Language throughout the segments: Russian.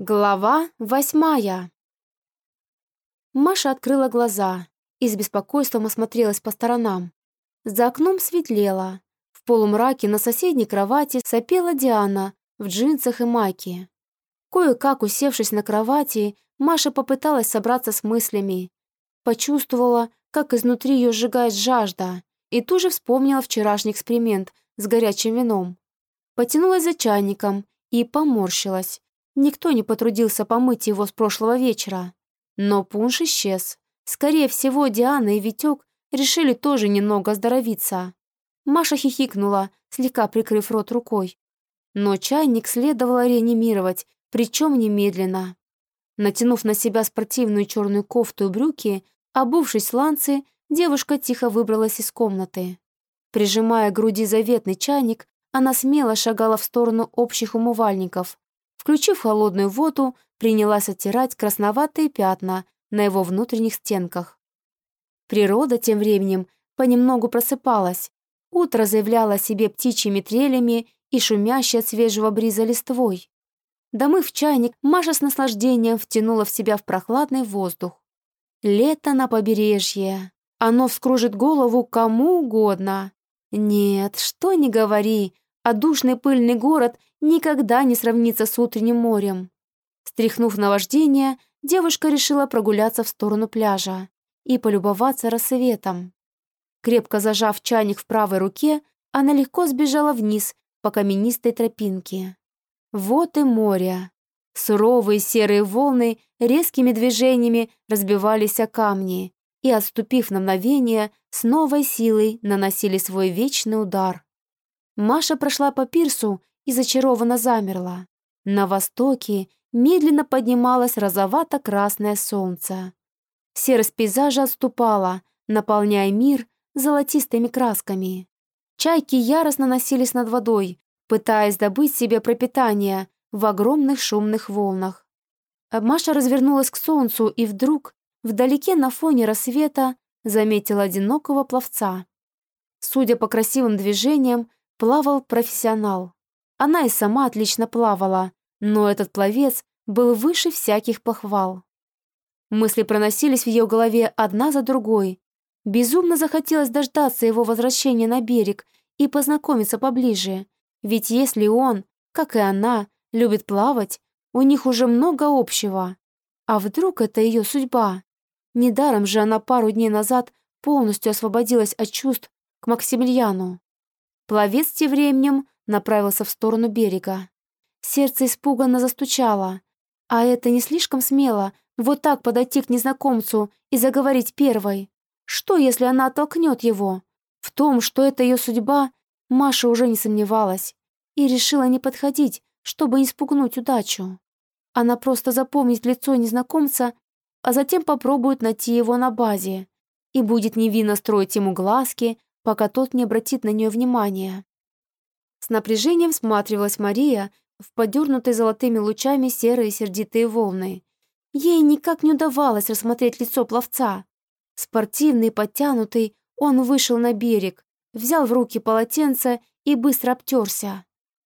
Глава восьмая. Маша открыла глаза и с беспокойством осмотрелась по сторонам. За окном светлело. В полумраке на соседней кровати сопела Диана в джинсах и майке. Кое-как усевшись на кровати, Маша попыталась собраться с мыслями. Почувствовала, как изнутри ее сжигает жажда, и тут же вспомнила вчерашний эксперимент с горячим вином. Потянулась за чайником и поморщилась Никто не потрудился помыть его с прошлого вечера. Но пунш исчез. Скорее всего, Диана и Витек решили тоже немного оздоровиться. Маша хихикнула, слегка прикрыв рот рукой. Но чайник следовало реанимировать, причем немедленно. Натянув на себя спортивную черную кофту и брюки, обувшись в ланцы, девушка тихо выбралась из комнаты. Прижимая к груди заветный чайник, она смело шагала в сторону общих умывальников, Включив холодную воду, принялась оттирать красноватые пятна на его внутренних стенках. Природа тем временем понемногу просыпалась. Утро заявляло себе птичьими трелями и шумящей от свежего бриза листвой. Домыв чайник, Маша с наслаждением втянула в себя в прохладный воздух. Лето на побережье. Оно вскружит голову кому угодно. Нет, что ни говори, а душный пыльный город никогда не сравнится с утренним морем. Стряхнув наваждение, девушка решила прогуляться в сторону пляжа и полюбоваться рассветом. Крепко зажав чайник в правой руке, она легко сбежала вниз по каменистой тропинке. Вот и море. Суровые серые волны резкими движениями разбивались о камни и, отступив на мгновение, с новой силой наносили свой вечный удар. Маша прошла по пирсу и зачарованно замерла. На востоке медленно поднималось розовато-красное солнце. Серость пейзажа отступала, наполняя мир золотистыми красками. Чайки яростно носились над водой, пытаясь добыть себе пропитание в огромных шумных волнах. Маша развернулась к солнцу и вдруг, вдалеке на фоне рассвета, заметила одинокого пловца. Судя по красивым движениям, плавал профессионал. Она и сама отлично плавала, но этот пловец был выше всяких похвал. Мысли проносились в ее голове одна за другой. Безумно захотелось дождаться его возвращения на берег и познакомиться поближе. Ведь если он, как и она, любит плавать, у них уже много общего. А вдруг это ее судьба? Недаром же она пару дней назад полностью освободилась от чувств к Максимилиану. Пловец тем временем направился в сторону берега. Сердце испуганно застучало. А это не слишком смело, вот так подойти к незнакомцу и заговорить первой. Что, если она оттолкнет его? В том, что это ее судьба, Маша уже не сомневалась и решила не подходить, чтобы не спугнуть удачу. Она просто запомнит лицо незнакомца, а затем попробует найти его на базе и будет невинно строить ему глазки, пока тот не обратит на нее внимания. С напряжением всматривалась Мария в подернутые золотыми лучами серые сердитые волны. Ей никак не удавалось рассмотреть лицо пловца. Спортивный, подтянутый, он вышел на берег, взял в руки полотенце и быстро обтерся.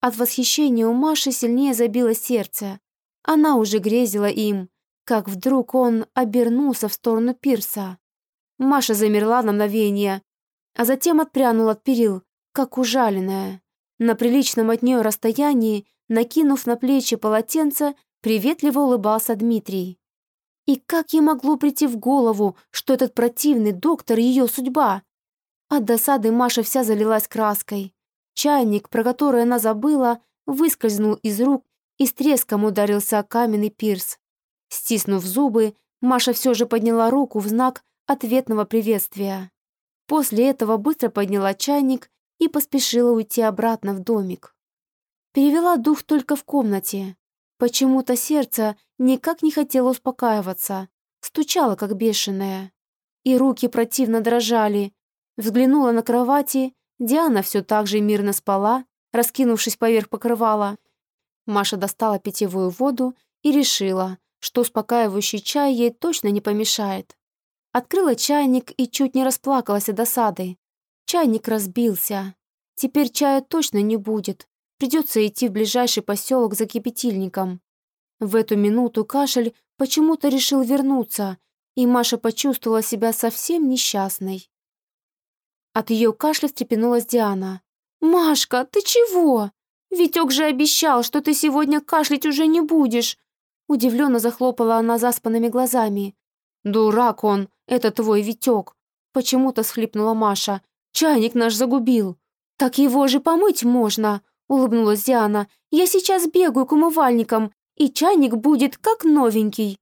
От восхищения у Маши сильнее забило сердце. Она уже грезила им, как вдруг он обернулся в сторону пирса. Маша замерла на мгновение, а затем отпрянул от перил, как ужаленная. На приличном от нее расстоянии, накинув на плечи полотенце, приветливо улыбался Дмитрий. И как ей могло прийти в голову, что этот противный доктор — ее судьба? От досады Маша вся залилась краской. Чайник, про который она забыла, выскользнул из рук и с треском ударился о каменный пирс. Стиснув зубы, Маша все же подняла руку в знак ответного приветствия. После этого быстро подняла чайник и поспешила уйти обратно в домик. Перевела дух только в комнате. Почему-то сердце никак не хотело успокаиваться, стучало как бешеное. И руки противно дрожали. Взглянула на кровати, Диана все так же мирно спала, раскинувшись поверх покрывала. Маша достала питьевую воду и решила, что успокаивающий чай ей точно не помешает. Открыла чайник и чуть не расплакалась от досады. Чайник разбился. Теперь чая точно не будет. Придется идти в ближайший поселок за кипятильником. В эту минуту кашель почему-то решил вернуться, и Маша почувствовала себя совсем несчастной. От ее кашля встрепенулась Диана. «Машка, ты чего? Витек же обещал, что ты сегодня кашлять уже не будешь!» Удивленно захлопала она заспанными глазами. «Дурак он, это твой Витек!» Почему-то схлипнула Маша. «Чайник наш загубил!» «Так его же помыть можно!» Улыбнулась Диана. «Я сейчас бегаю к умывальникам, и чайник будет как новенький».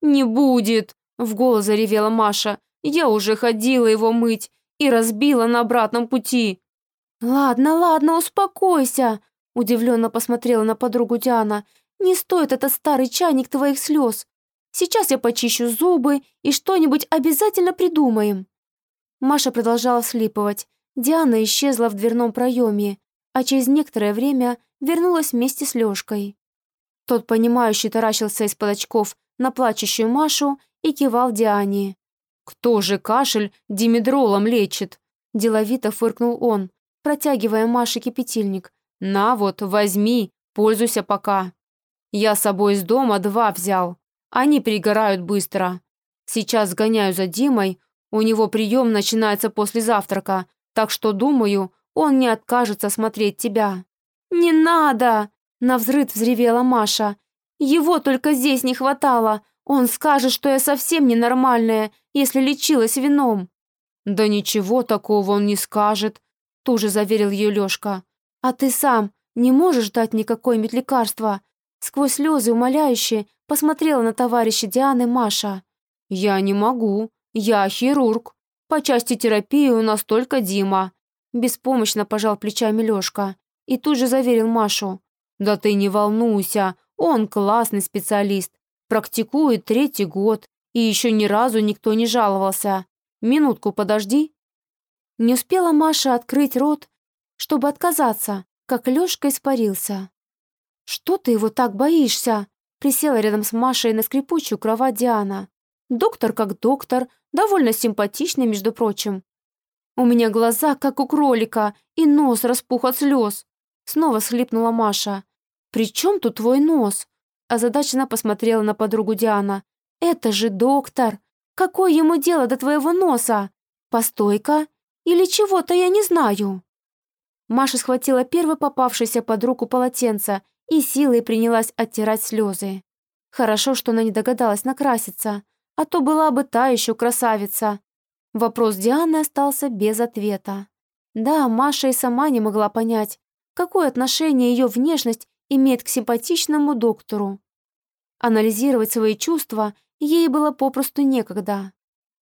«Не будет!» В голос заревела Маша. «Я уже ходила его мыть и разбила на обратном пути». «Ладно, ладно, успокойся», — удивленно посмотрела на подругу Диана. «Не стоит этот старый чайник твоих слез. Сейчас я почищу зубы и что-нибудь обязательно придумаем». Маша продолжала слипывать. Диана исчезла в дверном проеме, а через некоторое время вернулась вместе с Лёшкой. Тот, понимающий, таращился из-под очков на плачущую Машу и кивал Диане. «Кто же кашель димедролом лечит?» Деловито фыркнул он, протягивая Маше кипятильник. «На вот, возьми, пользуйся пока. Я с собой из дома два взял. Они пригорают быстро. Сейчас сгоняю за Димой, у него прием начинается после завтрака, так что, думаю, он не откажется смотреть тебя». «Не надо!» — навзрыд взревела Маша. «Его только здесь не хватало. Он скажет, что я совсем ненормальная, если лечилась вином». «Да ничего такого он не скажет», — тут же заверил ее Лешка. «А ты сам не можешь дать никакой-нибудь лекарства?» Сквозь слезы умоляющие посмотрела на товарища Дианы Маша. «Я не могу. Я хирург. По части терапии у нас только Дима». Беспомощно пожал плечами Лешка и тут же заверил Машу. «Да ты не волнуйся, он классный специалист. Практикует третий год, и еще ни разу никто не жаловался. Минутку подожди». Не успела Маша открыть рот, чтобы отказаться, как Лёшка испарился. «Что ты его так боишься?» Присела рядом с Машей на скрипучую кровать Диана. «Доктор как доктор, довольно симпатичный, между прочим. У меня глаза, как у кролика, и нос распух от слез». Снова схлипнула Маша. «При чем тут твой нос?» Озадаченно посмотрела на подругу Диана. «Это же доктор! Какое ему дело до твоего носа? Постойка? Или чего-то я не знаю?» Маша схватила первое попавшееся под руку полотенце и силой принялась оттирать слезы. Хорошо, что она не догадалась накраситься, а то была бы та еще красавица. Вопрос Дианы остался без ответа. Да, Маша и сама не могла понять, какое отношение ее внешность имеет к симпатичному доктору. Анализировать свои чувства ей было попросту некогда.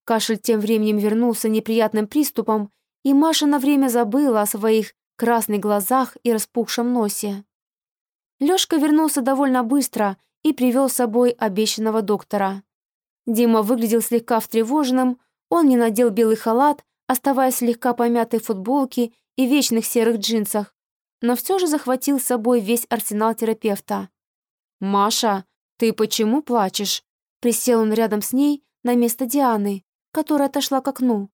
Кашель тем временем вернулся неприятным приступом, и Маша на время забыла о своих красных глазах и распухшем носе. Лёшка вернулся довольно быстро и привел с собой обещанного доктора. Дима выглядел слегка встревоженным, он не надел белый халат, оставаясь слегка помятой футболке и вечных серых джинсах, но все же захватил с собой весь арсенал терапевта. «Маша, ты почему плачешь?» Присел он рядом с ней на место Дианы, которая отошла к окну.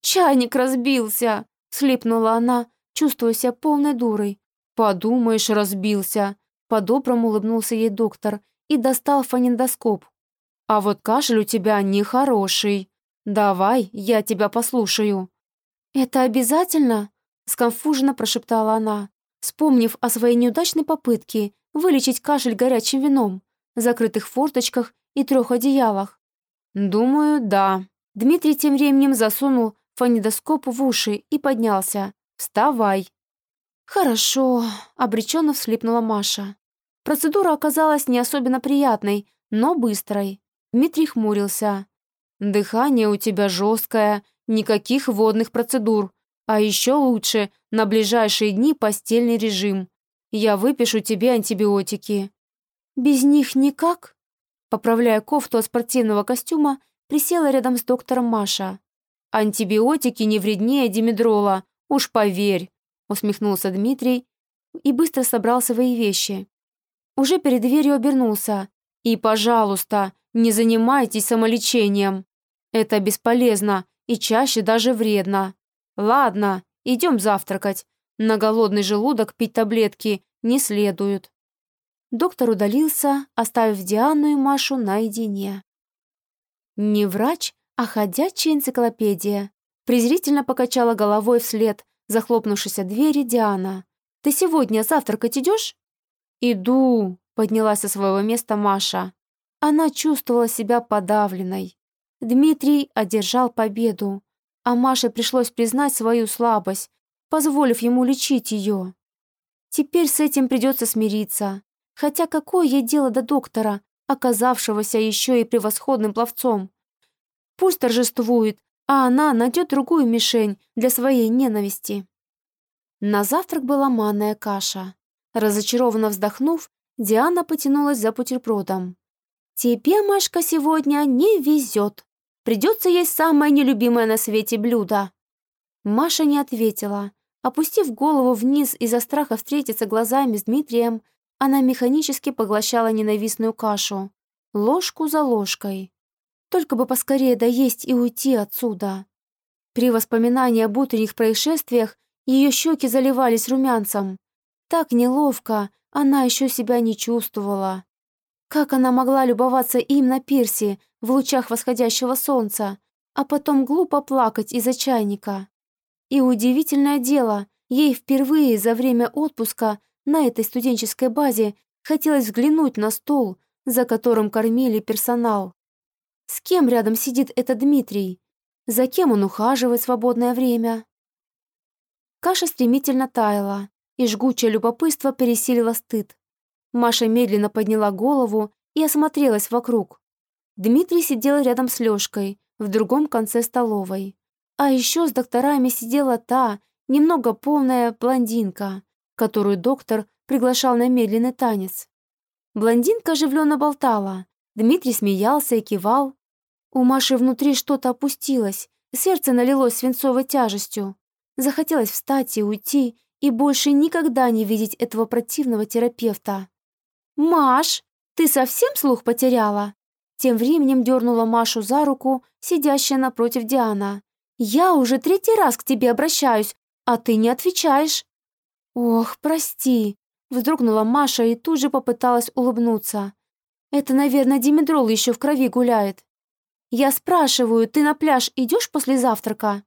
«Чайник разбился!» — слипнула она, чувствуя себя полной дурой. «Подумаешь, разбился!» По-доброму улыбнулся ей доктор и достал фонендоскоп. «А вот кашель у тебя нехороший. Давай, я тебя послушаю». «Это обязательно?» — сконфуженно прошептала она, вспомнив о своей неудачной попытке вылечить кашель горячим вином, закрытых форточках и трех одеялах. «Думаю, да». Дмитрий тем временем засунул фонендоскоп в уши и поднялся. «Вставай». «Хорошо», — обреченно вслипнула Маша. Процедура оказалась не особенно приятной, но быстрой. Дмитрий хмурился. «Дыхание у тебя жесткое, никаких водных процедур. А еще лучше, на ближайшие дни постельный режим. Я выпишу тебе антибиотики». «Без них никак?» Поправляя кофту от спортивного костюма, присела рядом с доктором Маша. «Антибиотики не вреднее димедрола, уж поверь», усмехнулся Дмитрий и быстро собрал свои вещи. Уже перед дверью обернулся. «И, пожалуйста, не занимайтесь самолечением. Это бесполезно и чаще даже вредно. Ладно, идем завтракать. На голодный желудок пить таблетки не следует». Доктор удалился, оставив Диану и Машу наедине. Не врач, а ходячая энциклопедия. Презрительно покачала головой вслед захлопнувшейся двери Диана. «Ты сегодня завтракать идешь?» «Иду», — поднялась со своего места Маша. Она чувствовала себя подавленной. Дмитрий одержал победу, а Маше пришлось признать свою слабость, позволив ему лечить ее. Теперь с этим придется смириться. Хотя какое ей дело до доктора, оказавшегося еще и превосходным пловцом? Пусть торжествует, а она найдет другую мишень для своей ненависти. На завтрак была манная каша. Разочарованно вздохнув, Диана потянулась за бутербродом. «Тебе, Машка, сегодня не везет. Придется есть самое нелюбимое на свете блюдо». Маша не ответила. Опустив голову вниз из-за страха встретиться глазами с Дмитрием, она механически поглощала ненавистную кашу. Ложку за ложкой. Только бы поскорее доесть и уйти отсюда. При воспоминании об утренних происшествиях ее щеки заливались румянцем. Так неловко она еще себя не чувствовала. Как она могла любоваться им на пирсе в лучах восходящего солнца, а потом глупо плакать из-за чайника? И удивительное дело, ей впервые за время отпуска на этой студенческой базе хотелось взглянуть на стол, за которым кормили персонал. С кем рядом сидит этот Дмитрий? За кем он ухаживает в свободное время? Каша стремительно таяла, и жгучее любопытство пересилило стыд. Маша медленно подняла голову и осмотрелась вокруг. Дмитрий сидел рядом с Лёшкой, в другом конце столовой. А еще с докторами сидела та, немного полная блондинка, которую доктор приглашал на медленный танец. Блондинка оживленно болтала, Дмитрий смеялся и кивал. У Маши внутри что-то опустилось, сердце налилось свинцовой тяжестью. Захотелось встать и уйти, и больше никогда не видеть этого противного терапевта. «Маш, ты совсем слух потеряла?» Тем временем дернула Машу за руку, сидящая напротив Диана. «Я уже третий раз к тебе обращаюсь, а ты не отвечаешь». «Ох, прости», — вздрогнула Маша и тут же попыталась улыбнуться. «Это, наверное, димедрол еще в крови гуляет». «Я спрашиваю, ты на пляж идешь после завтрака?»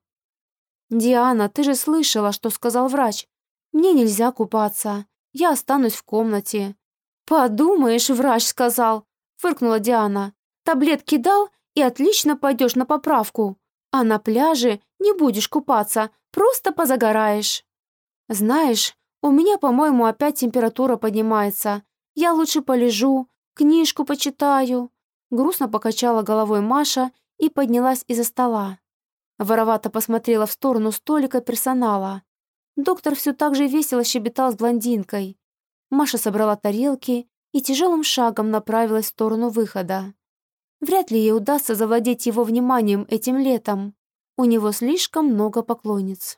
«Диана, ты же слышала, что сказал врач. Мне нельзя купаться. Я останусь в комнате». «Подумаешь, врач сказал», — фыркнула Диана. «Таблетки дал, и отлично пойдешь на поправку. А на пляже не будешь купаться, просто позагораешь». «Знаешь, у меня, по-моему, опять температура поднимается. Я лучше полежу, книжку почитаю». Грустно покачала головой Маша и поднялась из-за стола. Воровато посмотрела в сторону столика персонала. Доктор все так же весело щебетал с блондинкой. Маша собрала тарелки и тяжелым шагом направилась в сторону выхода. Вряд ли ей удастся завладеть его вниманием этим летом. У него слишком много поклонниц.